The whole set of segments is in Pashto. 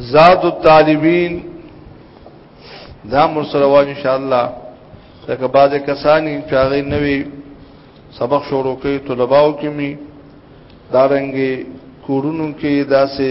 زاد الطالبین دا مرسلوان ان شاء الله لکه بعد کسانی چې هغه نوی سبق شروع کوي طلباو کې می دارنګي کورونو کې داسې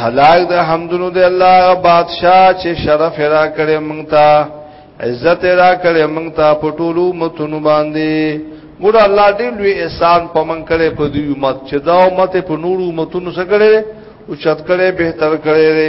هلاک د حمدونو دی الله بادشاہ چې شرف را کړې مونږ ته عزت را کړې مونږ ته پټولو متونو باندې ګور الله دې لوی احسان په مونږ کړې په دې امت چې دا امت په نورو امتونو سره کړې او چت کړې به تر کړې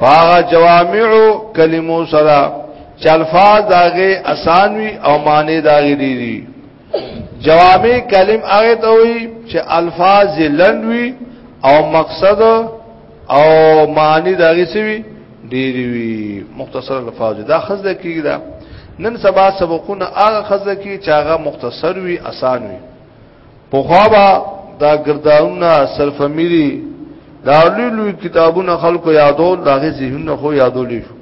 هغه جوامع کلمو سره چې الفاظ داغه اسان وي او معنی داغه دي دي جوامع کلم هغه ته وي چې الفاظ لند وي او مقصد او معنی داغه سوي ډیر وي مختصر الفاظ دا خزه کیږي دا نن سبا سبقونه هغه خزه کی چې هغه مختصر وي اسان وي په خوابه دا ګرداونه صرف میری دا لوی لوی کتابونه خلکو یادول داغه ذهنونه خو یادول شو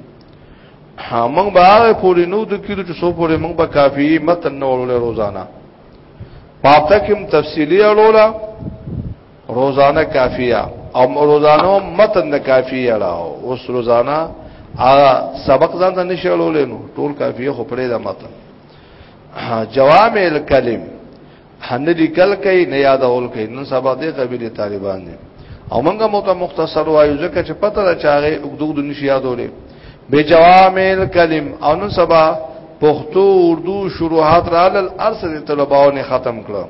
موږ به هغه پوری نو د کیدو چې سو پوری موږ به کافی متن نو ولې روزانه پاپته کوم تفصیلی اړولا روزانه کافیه او روزانه متن نه کافیه راو اوس روزانه ا سبق ځان ته نشړولې نو ټول کافیه خو پرې دا متن جوامع الکلم هندي کل کوي نه یادول کوي نن سبا دې قبيله طالبان دي او موږ مو ته مختصر وایو ځکه چې پته ده چې هغه وګدوګ د نشي یادولې به جوامع الکلم او نن سبا پښتو اردو شروحات را لل ارس دي طلباو نه ختم کړو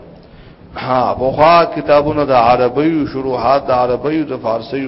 ها بوخا کتابونو د عربی شروحات د عربی د فارسی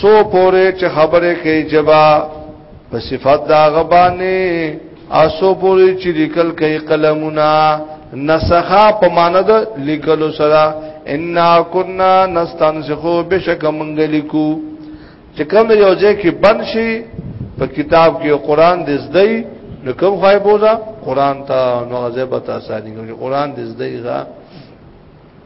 سو پوره چې خبره کوي جبا په صفات دا غبانه اسو پوری چې لیکل کوي قلمونه نسخه په معنا د لیکلو سره ان كنا نستنسخو بشک منګ لیکو چې کوم یو ځای کې بند شي په کتاب کې قران د زدی نو کوم خای بوزا قران ته نو ځای به تاسو نه قران د زدی غا